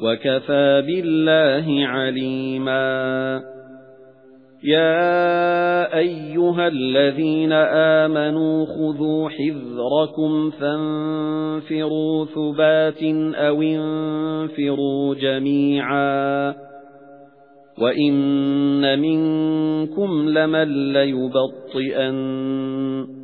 وَكَفَى بِاللَّهِ عَلِيمًا. يَا أَيُّهَا الَّذِينَ آمَنُوا خُذُوا حِذْرَكُمْ فَانفِرُوا ثُبَاتٍ أَوْ انفِرُوا جَمِيعًا. وَإِنَّ مِنكُمْ لَمَن لَّيُبَطِّئَنَّ.